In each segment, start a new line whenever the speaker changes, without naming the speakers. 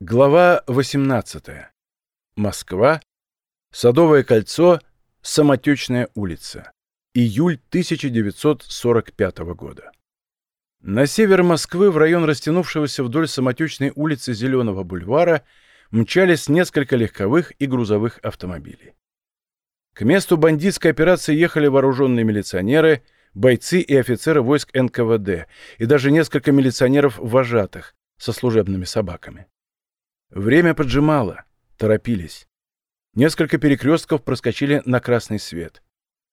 Глава 18. Москва. Садовое кольцо. Самотечная улица. Июль 1945 года. На север Москвы, в район растянувшегося вдоль Самотечной улицы Зеленого бульвара, мчались несколько легковых и грузовых автомобилей. К месту бандитской операции ехали вооруженные милиционеры, бойцы и офицеры войск НКВД и даже несколько милиционеров-вожатых со служебными собаками. Время поджимало, торопились. Несколько перекрестков проскочили на красный свет.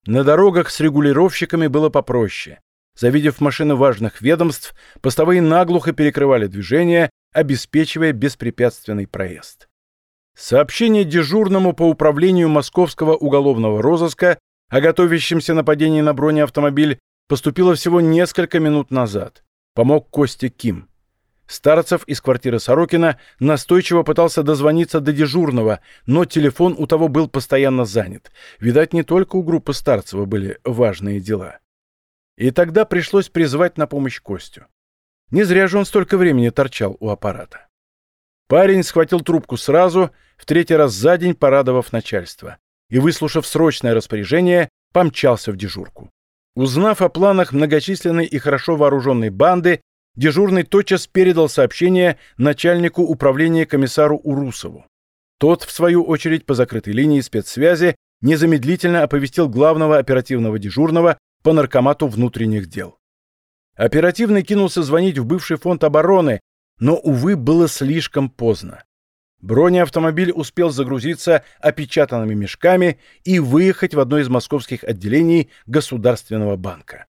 На дорогах с регулировщиками было попроще. Завидев машины важных ведомств, постовые наглухо перекрывали движение, обеспечивая беспрепятственный проезд. Сообщение дежурному по управлению московского уголовного розыска о готовящемся нападении на бронеавтомобиль поступило всего несколько минут назад. Помог Костя Ким. Старцев из квартиры Сорокина настойчиво пытался дозвониться до дежурного, но телефон у того был постоянно занят. Видать, не только у группы Старцева были важные дела. И тогда пришлось призвать на помощь Костю. Не зря же он столько времени торчал у аппарата. Парень схватил трубку сразу, в третий раз за день порадовав начальство, и, выслушав срочное распоряжение, помчался в дежурку. Узнав о планах многочисленной и хорошо вооруженной банды, дежурный тотчас передал сообщение начальнику управления комиссару Урусову. Тот, в свою очередь, по закрытой линии спецсвязи, незамедлительно оповестил главного оперативного дежурного по наркомату внутренних дел. Оперативный кинулся звонить в бывший фонд обороны, но, увы, было слишком поздно. Бронеавтомобиль успел загрузиться опечатанными мешками и выехать в одно из московских отделений Государственного банка.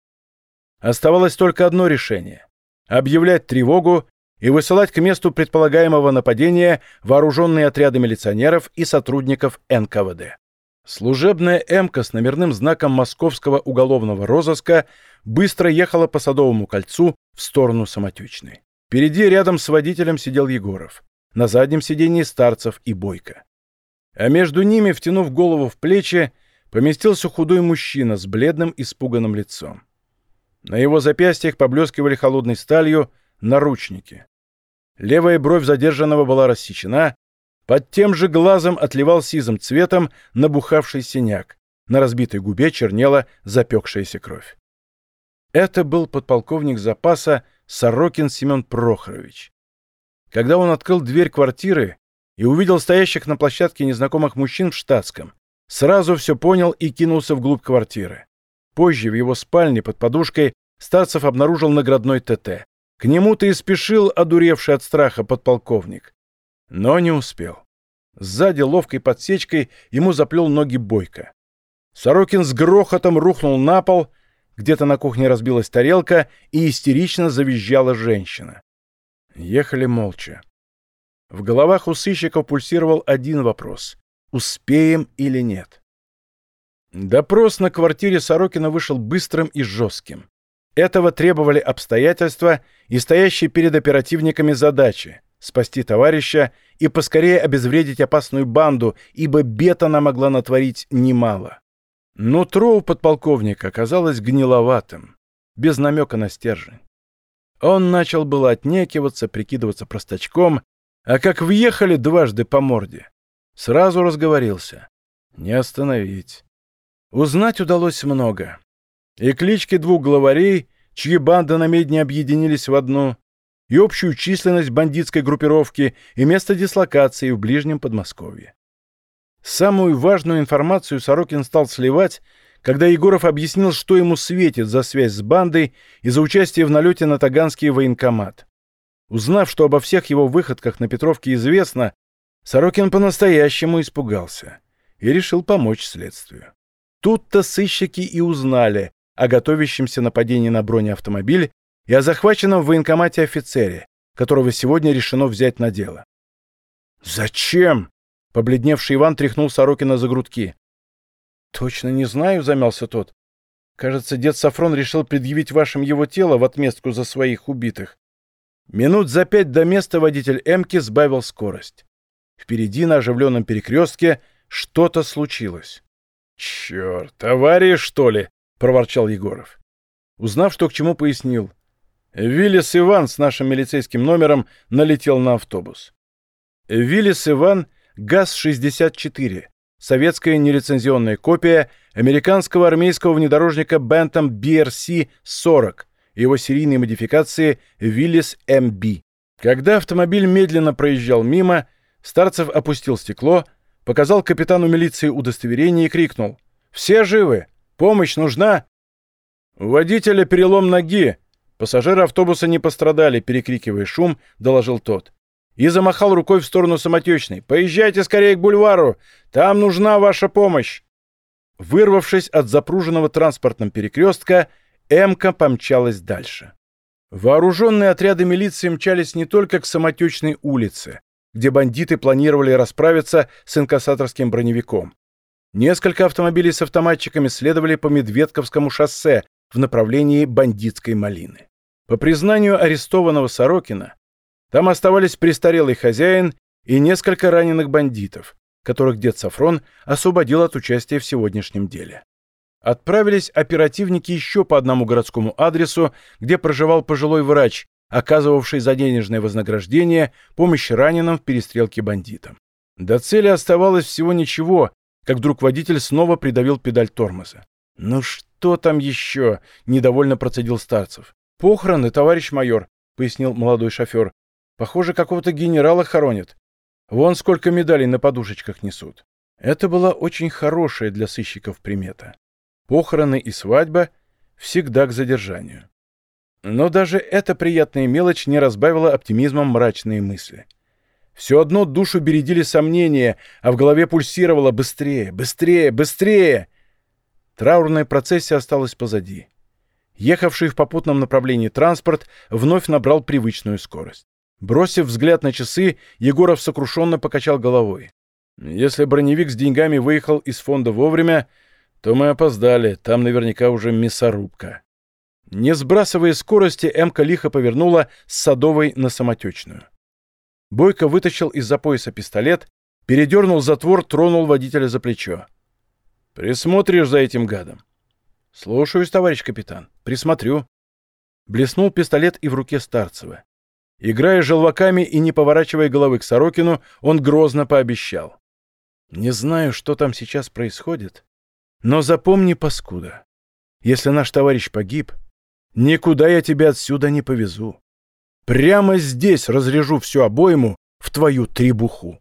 Оставалось только одно решение объявлять тревогу и высылать к месту предполагаемого нападения вооруженные отряды милиционеров и сотрудников НКВД. Служебная «Эмка» с номерным знаком московского уголовного розыска быстро ехала по Садовому кольцу в сторону Самотечной. Впереди рядом с водителем сидел Егоров. На заднем сидении Старцев и Бойко. А между ними, втянув голову в плечи, поместился худой мужчина с бледным испуганным лицом. На его запястьях поблескивали холодной сталью наручники. Левая бровь задержанного была рассечена, под тем же глазом отливал сизым цветом набухавший синяк, на разбитой губе чернела запекшаяся кровь. Это был подполковник запаса Сорокин Семен Прохорович. Когда он открыл дверь квартиры и увидел стоящих на площадке незнакомых мужчин в штатском, сразу все понял и кинулся вглубь квартиры. Позже в его спальне под подушкой Старцев обнаружил наградной ТТ. К нему-то и спешил одуревший от страха подполковник. Но не успел. Сзади ловкой подсечкой ему заплел ноги Бойко. Сорокин с грохотом рухнул на пол, где-то на кухне разбилась тарелка, и истерично завизжала женщина. Ехали молча. В головах у сыщиков пульсировал один вопрос — успеем или нет? Допрос на квартире Сорокина вышел быстрым и жестким. Этого требовали обстоятельства и стоящие перед оперативниками задачи — спасти товарища и поскорее обезвредить опасную банду, ибо бед она могла натворить немало. Но у подполковника оказалось гниловатым, без намека на стержень. Он начал было отнекиваться, прикидываться простачком, а как въехали дважды по морде, сразу разговорился. Не остановить. Узнать удалось много. И клички двух главарей, чьи банды на медне объединились в одну, и общую численность бандитской группировки, и место дислокации в ближнем Подмосковье. Самую важную информацию Сорокин стал сливать, когда Егоров объяснил, что ему светит за связь с бандой и за участие в налете на Таганский военкомат. Узнав, что обо всех его выходках на Петровке известно, Сорокин по-настоящему испугался и решил помочь следствию. Тут-то сыщики и узнали о готовящемся нападении на бронеавтомобиль и о захваченном в военкомате офицере, которого сегодня решено взять на дело. «Зачем?» — побледневший Иван тряхнул Сорокина за грудки. «Точно не знаю», — замялся тот. «Кажется, дед Сафрон решил предъявить вашим его тело в отместку за своих убитых». Минут за пять до места водитель «Эмки» сбавил скорость. Впереди на оживленном перекрестке что-то случилось. «Черт, авария, что ли?» — проворчал Егоров. Узнав, что к чему, пояснил. Виллис Иван с нашим милицейским номером налетел на автобус. Виллис Иван, ГАЗ-64. Советская нелицензионная копия американского армейского внедорожника Bentham BRC-40, его серийной модификации Виллис МБ. Когда автомобиль медленно проезжал мимо, Старцев опустил стекло, показал капитану милиции удостоверение и крикнул. «Все живы? Помощь нужна?» «У водителя перелом ноги. Пассажиры автобуса не пострадали», — перекрикивая шум, доложил тот. И замахал рукой в сторону самотечной. «Поезжайте скорее к бульвару! Там нужна ваша помощь!» Вырвавшись от запруженного транспортным перекрестка, Эмка помчалась дальше. Вооруженные отряды милиции мчались не только к самотечной улице, где бандиты планировали расправиться с инкассаторским броневиком. Несколько автомобилей с автоматчиками следовали по Медведковскому шоссе в направлении бандитской малины. По признанию арестованного Сорокина, там оставались престарелый хозяин и несколько раненых бандитов, которых дед Сафрон освободил от участия в сегодняшнем деле. Отправились оперативники еще по одному городскому адресу, где проживал пожилой врач, оказывавший за денежное вознаграждение помощь раненым в перестрелке бандитам. До цели оставалось всего ничего, как вдруг водитель снова придавил педаль тормоза. «Ну что там еще?» — недовольно процедил Старцев. «Похороны, товарищ майор», — пояснил молодой шофер. «Похоже, какого-то генерала хоронят. Вон сколько медалей на подушечках несут». Это была очень хорошая для сыщиков примета. Похороны и свадьба всегда к задержанию. Но даже эта приятная мелочь не разбавила оптимизмом мрачные мысли. Все одно душу бередили сомнения, а в голове пульсировало «быстрее, быстрее, быстрее!» Траурная процессия осталась позади. Ехавший в попутном направлении транспорт вновь набрал привычную скорость. Бросив взгляд на часы, Егоров сокрушенно покачал головой. «Если броневик с деньгами выехал из фонда вовремя, то мы опоздали, там наверняка уже мясорубка». Не сбрасывая скорости, Эмка лихо повернула с Садовой на самотечную. Бойко вытащил из-за пояса пистолет, передернул затвор, тронул водителя за плечо. «Присмотришь за этим гадом?» «Слушаюсь, товарищ капитан. Присмотрю». Блеснул пистолет и в руке Старцева. Играя желваками и не поворачивая головы к Сорокину, он грозно пообещал. «Не знаю, что там сейчас происходит, но запомни, паскуда, если наш товарищ погиб, Никуда я тебя отсюда не повезу. Прямо здесь разрежу всю обойму в твою требуху.